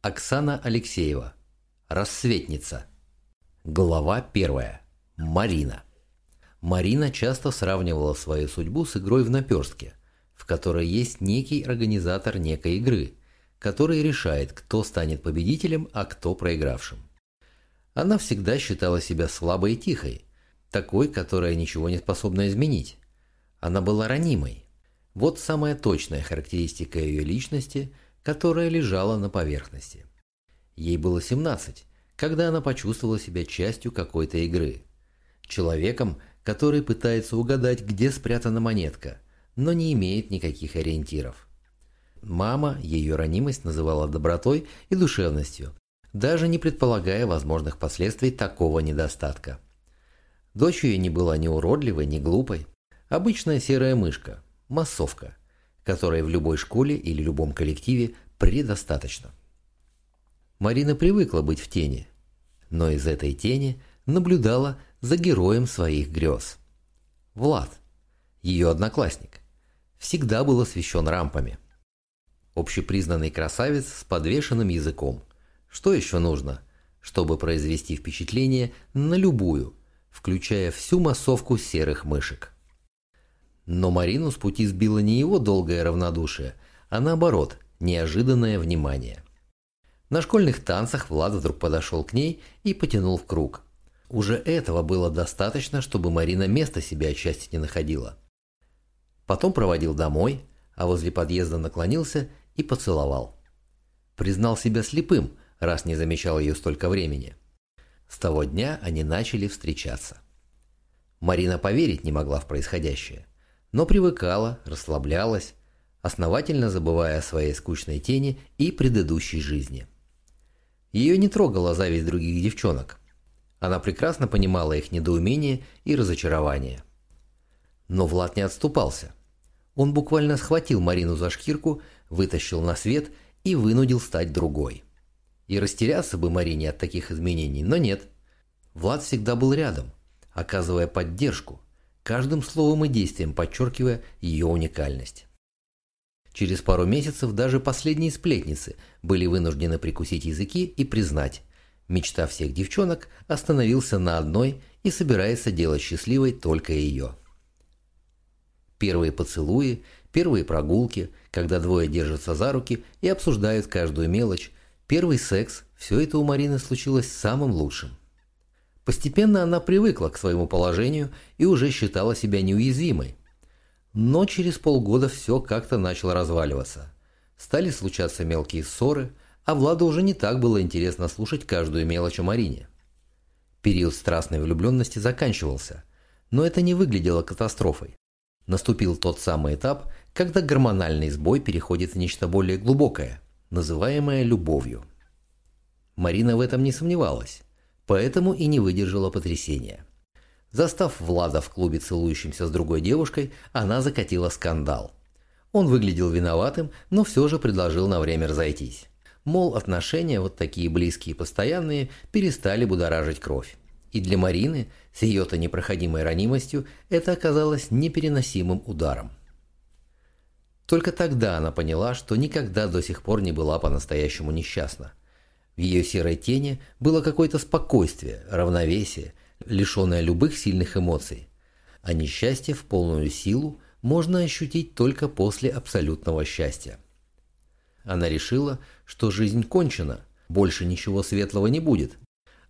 Оксана Алексеева. Рассветница. Глава первая. Марина. Марина часто сравнивала свою судьбу с игрой в наперстке, в которой есть некий организатор некой игры, который решает, кто станет победителем, а кто проигравшим. Она всегда считала себя слабой и тихой, такой, которая ничего не способна изменить. Она была ранимой. Вот самая точная характеристика ее личности, которая лежала на поверхности. Ей было 17, когда она почувствовала себя частью какой-то игры. Человеком, который пытается угадать, где спрятана монетка, но не имеет никаких ориентиров. Мама ее ранимость называла добротой и душевностью, даже не предполагая возможных последствий такого недостатка. Дочь ее не была ни уродливой, ни глупой. Обычная серая мышка, массовка, которой в любой школе или любом коллективе предостаточно. Марина привыкла быть в тени, но из этой тени наблюдала за героем своих грез. Влад, ее одноклассник, всегда был освещен рампами. Общепризнанный красавец с подвешенным языком. Что еще нужно, чтобы произвести впечатление на любую, включая всю массовку серых мышек? Но Марину с пути сбило не его долгое равнодушие, а наоборот, неожиданное внимание. На школьных танцах Влад вдруг подошел к ней и потянул в круг. Уже этого было достаточно, чтобы Марина места себе отчасти не находила. Потом проводил домой, а возле подъезда наклонился и поцеловал. Признал себя слепым, раз не замечал ее столько времени. С того дня они начали встречаться. Марина поверить не могла в происходящее но привыкала, расслаблялась, основательно забывая о своей скучной тени и предыдущей жизни. Ее не трогала зависть других девчонок. Она прекрасно понимала их недоумение и разочарование. Но Влад не отступался. Он буквально схватил Марину за шкирку, вытащил на свет и вынудил стать другой. И растеряться бы Марине от таких изменений, но нет. Влад всегда был рядом, оказывая поддержку – каждым словом и действием подчеркивая ее уникальность. Через пару месяцев даже последние сплетницы были вынуждены прикусить языки и признать, мечта всех девчонок остановился на одной и собирается делать счастливой только ее. Первые поцелуи, первые прогулки, когда двое держатся за руки и обсуждают каждую мелочь, первый секс – все это у Марины случилось самым лучшим. Постепенно она привыкла к своему положению и уже считала себя неуязвимой. Но через полгода все как-то начало разваливаться. Стали случаться мелкие ссоры, а Владу уже не так было интересно слушать каждую мелочь о Марине. Период страстной влюбленности заканчивался, но это не выглядело катастрофой. Наступил тот самый этап, когда гормональный сбой переходит в нечто более глубокое, называемое любовью. Марина в этом не сомневалась поэтому и не выдержала потрясения. Застав Влада в клубе целующимся с другой девушкой, она закатила скандал. Он выглядел виноватым, но все же предложил на время разойтись. Мол, отношения вот такие близкие и постоянные перестали будоражить кровь. И для Марины, с ее-то непроходимой ранимостью, это оказалось непереносимым ударом. Только тогда она поняла, что никогда до сих пор не была по-настоящему несчастна. В ее серой тени было какое-то спокойствие, равновесие, лишенное любых сильных эмоций. А несчастье в полную силу можно ощутить только после абсолютного счастья. Она решила, что жизнь кончена, больше ничего светлого не будет,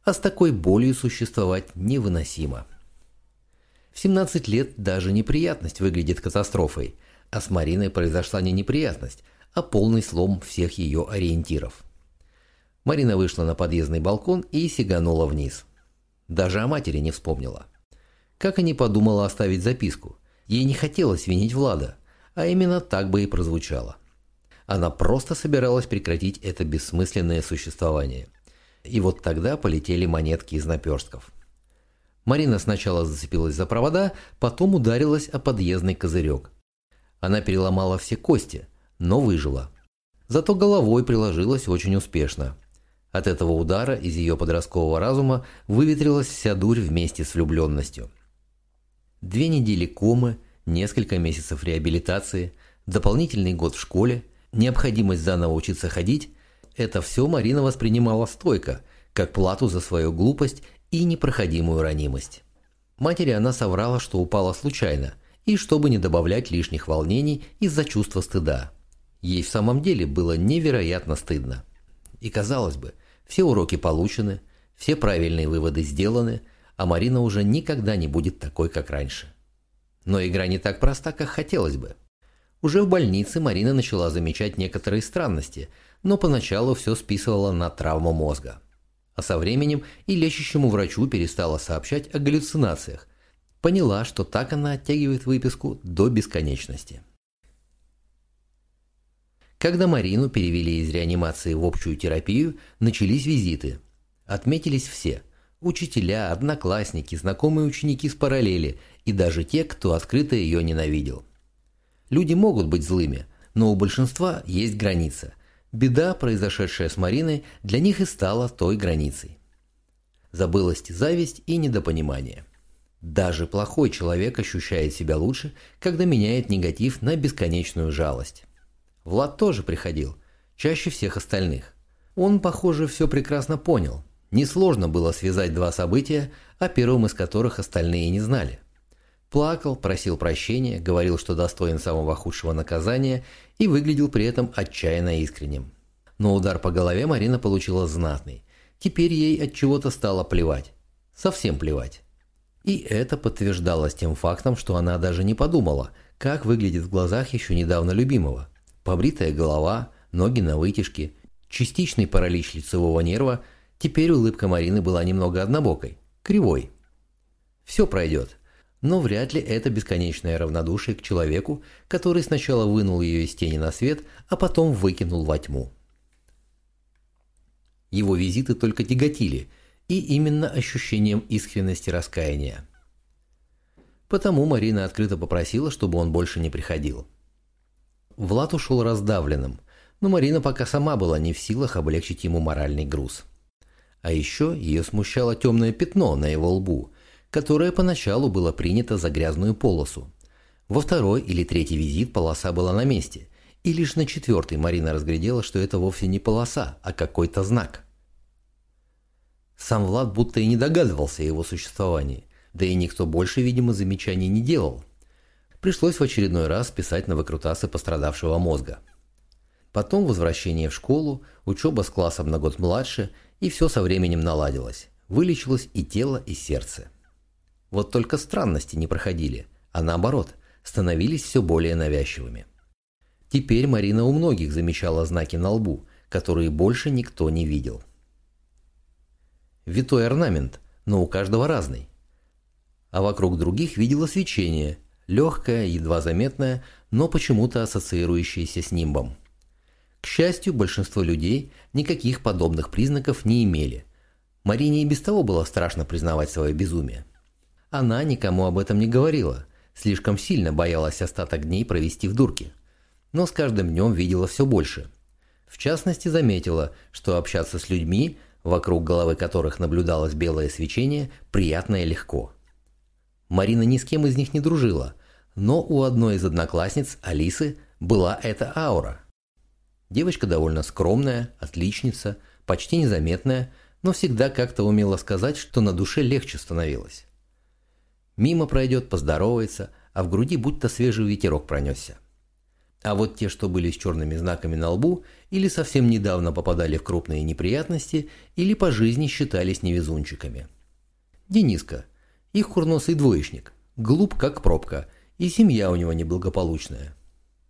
а с такой болью существовать невыносимо. В 17 лет даже неприятность выглядит катастрофой, а с Мариной произошла не неприятность, а полный слом всех ее ориентиров. Марина вышла на подъездный балкон и сиганула вниз. Даже о матери не вспомнила. Как и не подумала оставить записку. Ей не хотелось винить Влада, а именно так бы и прозвучало. Она просто собиралась прекратить это бессмысленное существование. И вот тогда полетели монетки из наперстков. Марина сначала зацепилась за провода, потом ударилась о подъездный козырек. Она переломала все кости, но выжила. Зато головой приложилась очень успешно – от этого удара из ее подросткового разума выветрилась вся дурь вместе с влюбленностью. Две недели комы, несколько месяцев реабилитации, дополнительный год в школе, необходимость заново учиться ходить – Это все Марина воспринимала стойко, как плату за свою глупость и непроходимую ранимость. Матери она соврала, что упала случайно, и чтобы не добавлять лишних волнений из-за чувства стыда. Ей в самом деле было невероятно стыдно. И казалось бы, все уроки получены, все правильные выводы сделаны, а Марина уже никогда не будет такой, как раньше. Но игра не так проста, как хотелось бы. Уже в больнице Марина начала замечать некоторые странности, но поначалу все списывала на травму мозга. А со временем и лечащему врачу перестала сообщать о галлюцинациях. Поняла, что так она оттягивает выписку до бесконечности. Когда Марину перевели из реанимации в общую терапию, начались визиты. Отметились все – учителя, одноклассники, знакомые ученики с параллели и даже те, кто открыто ее ненавидел. Люди могут быть злыми, но у большинства есть граница. Беда, произошедшая с Мариной, для них и стала той границей. Забылась зависть и недопонимание. Даже плохой человек ощущает себя лучше, когда меняет негатив на бесконечную жалость. Влад тоже приходил, чаще всех остальных. Он, похоже, все прекрасно понял. Несложно было связать два события, о первом из которых остальные не знали. Плакал, просил прощения, говорил, что достоин самого худшего наказания и выглядел при этом отчаянно искренним. Но удар по голове Марина получила знатный. Теперь ей от чего-то стало плевать. Совсем плевать. И это подтверждалось тем фактом, что она даже не подумала, как выглядит в глазах еще недавно любимого. Побритая голова, ноги на вытяжке, частичный паралич лицевого нерва, теперь улыбка Марины была немного однобокой, кривой. Все пройдет, но вряд ли это бесконечное равнодушие к человеку, который сначала вынул ее из тени на свет, а потом выкинул во тьму. Его визиты только тяготили, и именно ощущением искренности раскаяния. Потому Марина открыто попросила, чтобы он больше не приходил. Влад ушел раздавленным, но Марина пока сама была не в силах облегчить ему моральный груз. А еще ее смущало темное пятно на его лбу – которое поначалу было принято за грязную полосу. Во второй или третий визит полоса была на месте, и лишь на четвертый Марина разглядела, что это вовсе не полоса, а какой-то знак. Сам Влад будто и не догадывался о его существовании, да и никто больше, видимо, замечаний не делал. Пришлось в очередной раз писать на выкрутасы пострадавшего мозга. Потом возвращение в школу, учеба с классом на год младше, и все со временем наладилось. Вылечилось и тело, и сердце. Вот только странности не проходили, а наоборот, становились все более навязчивыми. Теперь Марина у многих замечала знаки на лбу, которые больше никто не видел. Витой орнамент, но у каждого разный. А вокруг других видела свечение, легкое, едва заметное, но почему-то ассоциирующееся с нимбом. К счастью, большинство людей никаких подобных признаков не имели. Марине и без того было страшно признавать свое безумие. Она никому об этом не говорила, слишком сильно боялась остаток дней провести в дурке. Но с каждым днем видела все больше. В частности, заметила, что общаться с людьми, вокруг головы которых наблюдалось белое свечение, приятно и легко. Марина ни с кем из них не дружила, но у одной из одноклассниц, Алисы, была эта аура. Девочка довольно скромная, отличница, почти незаметная, но всегда как-то умела сказать, что на душе легче становилось. Мимо пройдет, поздоровается, а в груди будто свежий ветерок пронесся. А вот те, что были с черными знаками на лбу, или совсем недавно попадали в крупные неприятности, или по жизни считались невезунчиками. Дениска, их курносый двоечник, глуп как пробка, и семья у него неблагополучная.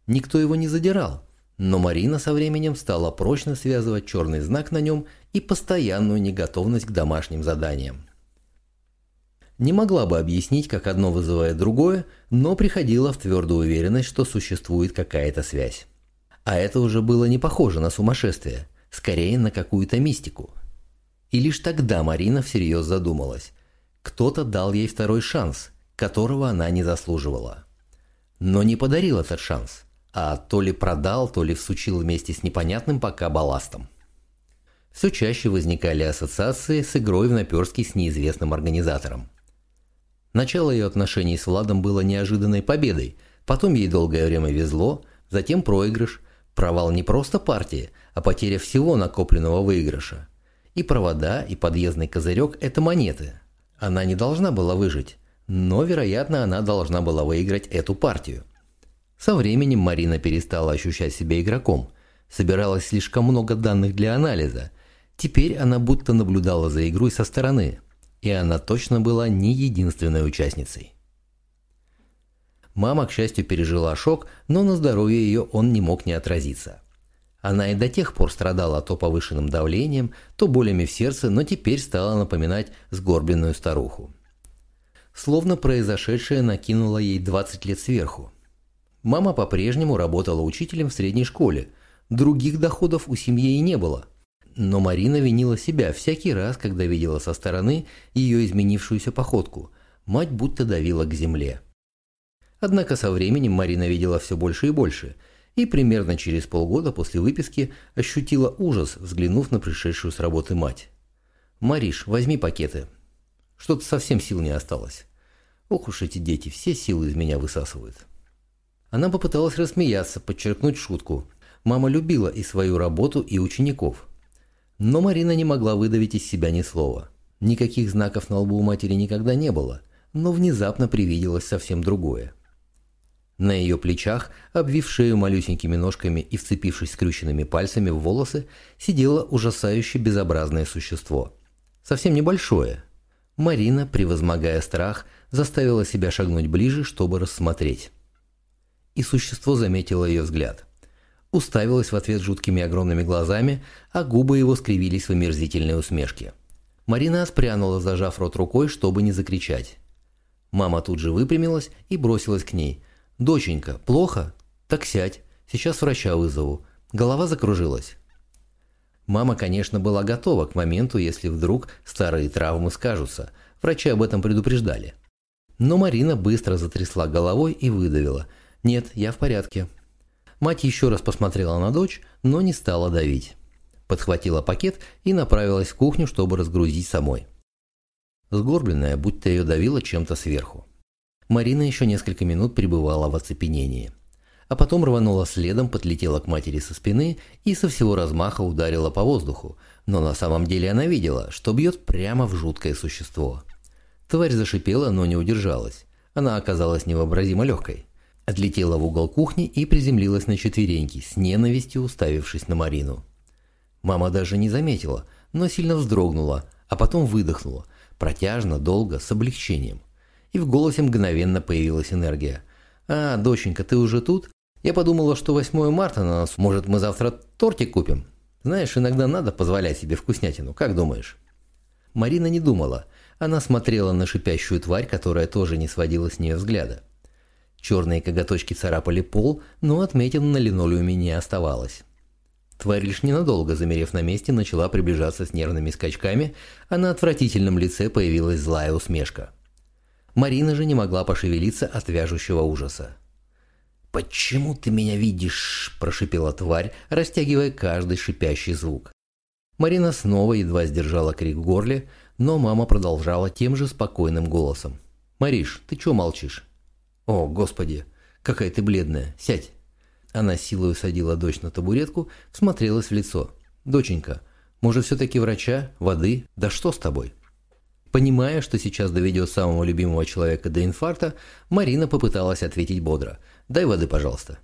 Никто его не задирал, но Марина со временем стала прочно связывать черный знак на нем и постоянную неготовность к домашним заданиям. Не могла бы объяснить, как одно вызывает другое, но приходила в твердую уверенность, что существует какая-то связь. А это уже было не похоже на сумасшествие, скорее на какую-то мистику. И лишь тогда Марина всерьез задумалась. Кто-то дал ей второй шанс, которого она не заслуживала. Но не подарил этот шанс, а то ли продал, то ли всучил вместе с непонятным пока балластом. Все чаще возникали ассоциации с игрой в наперстки с неизвестным организатором. Начало ее отношений с Владом было неожиданной победой, потом ей долгое время везло, затем проигрыш, Провал не просто партии, а потеря всего накопленного выигрыша. И провода, и подъездный козырек – это монеты. Она не должна была выжить, но, вероятно, она должна была выиграть эту партию. Со временем Марина перестала ощущать себя игроком, собиралось слишком много данных для анализа. Теперь она будто наблюдала за игрой со стороны, и она точно была не единственной участницей. Мама, к счастью, пережила шок, но на здоровье ее он не мог не отразиться. Она и до тех пор страдала то повышенным давлением, то болями в сердце, но теперь стала напоминать сгорбленную старуху. Словно произошедшее накинуло ей 20 лет сверху. Мама по-прежнему работала учителем в средней школе, других доходов у семьи и не было. Но Марина винила себя всякий раз, когда видела со стороны ее изменившуюся походку. Мать будто давила к земле. Однако со временем Марина видела все больше и больше, и примерно через полгода после выписки ощутила ужас, взглянув на пришедшую с работы мать. «Мариш, возьми пакеты. Что-то совсем сил не осталось. Ох уж эти дети, все силы из меня высасывают». Она попыталась рассмеяться, подчеркнуть шутку. Мама любила и свою работу, и учеников. Но Марина не могла выдавить из себя ни слова. Никаких знаков на лбу у матери никогда не было, но внезапно привиделось совсем другое. На ее плечах, обвив шею малюсенькими ножками и вцепившись скрюченными пальцами в волосы, сидело ужасающе безобразное существо. Совсем небольшое. Марина, превозмогая страх, заставила себя шагнуть ближе, чтобы рассмотреть. И существо заметило ее взгляд. Уставилось в ответ жуткими огромными глазами, а губы его скривились в омерзительной усмешке. Марина спрянула, зажав рот рукой, чтобы не закричать. Мама тут же выпрямилась и бросилась к ней – «Доченька, плохо? Так сядь, сейчас врача вызову». Голова закружилась. Мама, конечно, была готова к моменту, если вдруг старые травмы скажутся. Врачи об этом предупреждали. Но Марина быстро затрясла головой и выдавила. «Нет, я в порядке». Мать еще раз посмотрела на дочь, но не стала давить. Подхватила пакет и направилась в кухню, чтобы разгрузить самой. Сгорбленная, будто ее давило чем-то сверху. Марина еще несколько минут пребывала в оцепенении. А потом рванула следом, подлетела к матери со спины и со всего размаха ударила по воздуху, но на самом деле она видела, что бьет прямо в жуткое существо. Тварь зашипела, но не удержалась. Она оказалась невообразимо легкой. Отлетела в угол кухни и приземлилась на четвереньки, с ненавистью уставившись на Марину. Мама даже не заметила, но сильно вздрогнула, а потом выдохнула, протяжно, долго, с облегчением и в голосе мгновенно появилась энергия. «А, доченька, ты уже тут? Я подумала, что 8 марта на нас, может, мы завтра тортик купим? Знаешь, иногда надо позволять себе вкуснятину, как думаешь?» Марина не думала. Она смотрела на шипящую тварь, которая тоже не сводила с нее взгляда. Черные коготочки царапали пол, но отметин на линолеуме не оставалось. Тварь лишь ненадолго, замерев на месте, начала приближаться с нервными скачками, а на отвратительном лице появилась злая усмешка. Марина же не могла пошевелиться от вяжущего ужаса. «Почему ты меня видишь?» – прошипела тварь, растягивая каждый шипящий звук. Марина снова едва сдержала крик в горле, но мама продолжала тем же спокойным голосом. «Мариш, ты чё молчишь?» «О, господи, какая ты бледная, сядь!» Она силой усадила дочь на табуретку, смотрелась в лицо. «Доченька, может, все-таки врача, воды? Да что с тобой?» Понимая, что сейчас доведет самого любимого человека до инфаркта, Марина попыталась ответить бодро. «Дай воды, пожалуйста».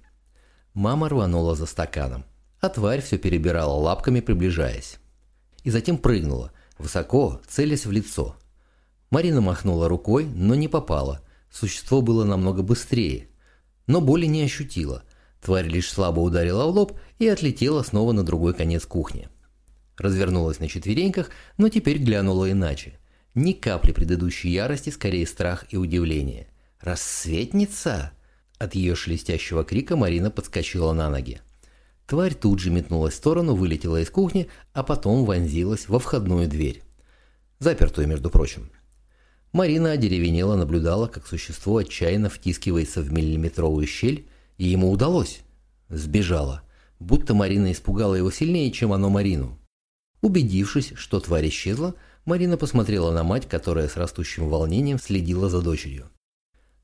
Мама рванула за стаканом, а тварь все перебирала лапками, приближаясь. И затем прыгнула, высоко, целясь в лицо. Марина махнула рукой, но не попала. Существо было намного быстрее. Но боли не ощутила. Тварь лишь слабо ударила в лоб и отлетела снова на другой конец кухни. Развернулась на четвереньках, но теперь глянула иначе – ни капли предыдущей ярости, скорее страх и удивление. «Рассветница?» От ее шелестящего крика Марина подскочила на ноги. Тварь тут же метнулась в сторону, вылетела из кухни, а потом вонзилась во входную дверь. Запертую, между прочим. Марина одеревенела наблюдала, как существо отчаянно втискивается в миллиметровую щель, и ему удалось. Сбежала. Будто Марина испугала его сильнее, чем оно Марину. Убедившись, что тварь исчезла, Марина посмотрела на мать, которая с растущим волнением следила за дочерью.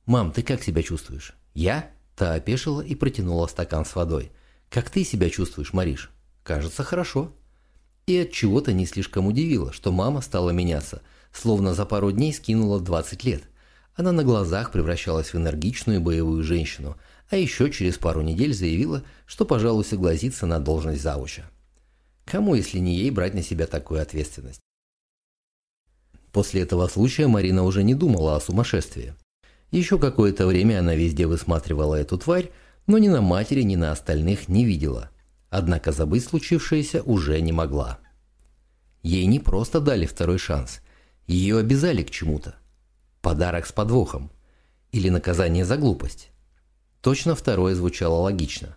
«Мам, ты как себя чувствуешь?» «Я?» Та опешила и протянула стакан с водой. «Как ты себя чувствуешь, Мариш?» «Кажется, хорошо». И от чего то не слишком удивило, что мама стала меняться, словно за пару дней скинула 20 лет. Она на глазах превращалась в энергичную боевую женщину, а еще через пару недель заявила, что, пожалуй, согласится на должность завуча. Кому, если не ей, брать на себя такую ответственность? После этого случая Марина уже не думала о сумасшествии. Еще какое-то время она везде высматривала эту тварь, но ни на матери, ни на остальных не видела. Однако забыть случившееся уже не могла. Ей не просто дали второй шанс. Ее обязали к чему-то. Подарок с подвохом. Или наказание за глупость. Точно второе звучало логично.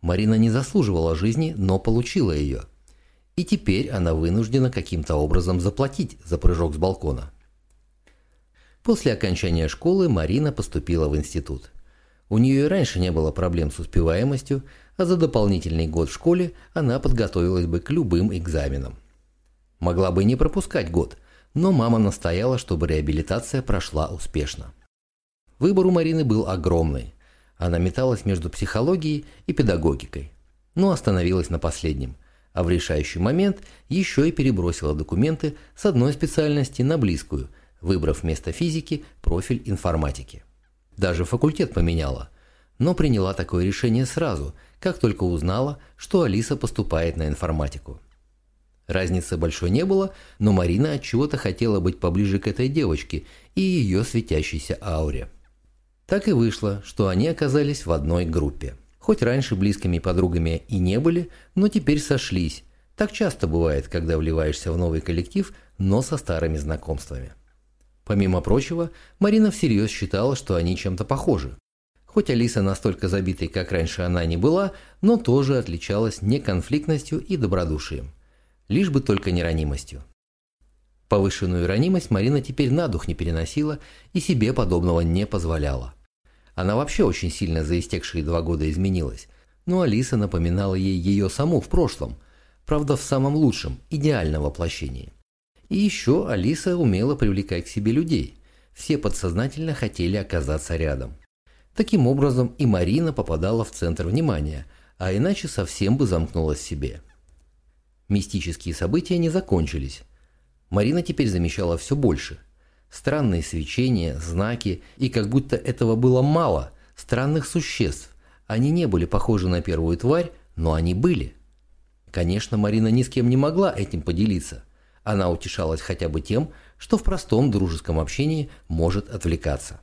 Марина не заслуживала жизни, но получила ее. И теперь она вынуждена каким-то образом заплатить за прыжок с балкона. После окончания школы Марина поступила в институт. У нее и раньше не было проблем с успеваемостью, а за дополнительный год в школе она подготовилась бы к любым экзаменам. Могла бы не пропускать год, но мама настояла, чтобы реабилитация прошла успешно. Выбор у Марины был огромный. Она металась между психологией и педагогикой, но остановилась на последнем, а в решающий момент еще и перебросила документы с одной специальности на близкую, выбрав вместо физики профиль информатики. Даже факультет поменяла, но приняла такое решение сразу, как только узнала, что Алиса поступает на информатику. Разницы большой не было, но Марина от чего-то хотела быть поближе к этой девочке и ее светящейся ауре. Так и вышло, что они оказались в одной группе. Хоть раньше близкими подругами и не были, но теперь сошлись. Так часто бывает, когда вливаешься в новый коллектив, но со старыми знакомствами. Помимо прочего, Марина всерьез считала, что они чем-то похожи. Хоть Алиса настолько забитой, как раньше она не была, но тоже отличалась неконфликтностью и добродушием. Лишь бы только не ранимостью. Повышенную ранимость Марина теперь на дух не переносила и себе подобного не позволяла. Она вообще очень сильно за истекшие два года изменилась, но Алиса напоминала ей ее саму в прошлом, правда в самом лучшем, идеальном воплощении. И еще Алиса умела привлекать к себе людей. Все подсознательно хотели оказаться рядом. Таким образом и Марина попадала в центр внимания, а иначе совсем бы замкнулась в себе. Мистические события не закончились. Марина теперь замечала все больше. Странные свечения, знаки, и как будто этого было мало, странных существ. Они не были похожи на первую тварь, но они были. Конечно, Марина ни с кем не могла этим поделиться. Она утешалась хотя бы тем, что в простом дружеском общении может отвлекаться.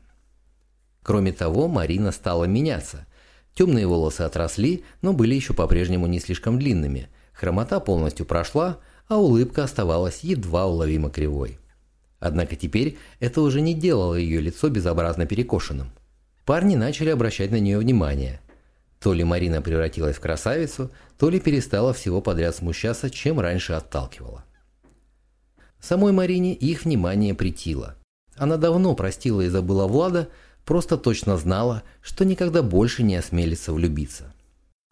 Кроме того, Марина стала меняться. Темные волосы отросли, но были еще по-прежнему не слишком длинными. Хромота полностью прошла, а улыбка оставалась едва уловимо кривой. Однако теперь это уже не делало ее лицо безобразно перекошенным. Парни начали обращать на нее внимание. То ли Марина превратилась в красавицу, то ли перестала всего подряд смущаться, чем раньше отталкивала. Самой Марине их внимание притило. Она давно простила и забыла Влада, просто точно знала, что никогда больше не осмелится влюбиться.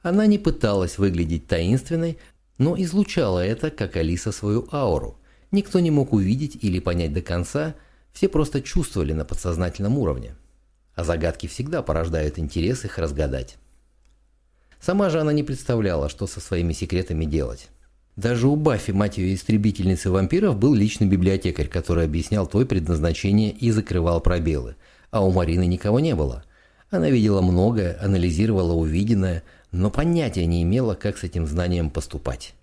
Она не пыталась выглядеть таинственной, но излучала это, как Алиса, свою ауру. Никто не мог увидеть или понять до конца, все просто чувствовали на подсознательном уровне. А загадки всегда порождают интерес их разгадать. Сама же она не представляла, что со своими секретами делать. Даже у Баффи, мать ее истребительницы вампиров, был личный библиотекарь, который объяснял твой предназначение и закрывал пробелы. А у Марины никого не было. Она видела многое, анализировала увиденное, но понятия не имела, как с этим знанием поступать.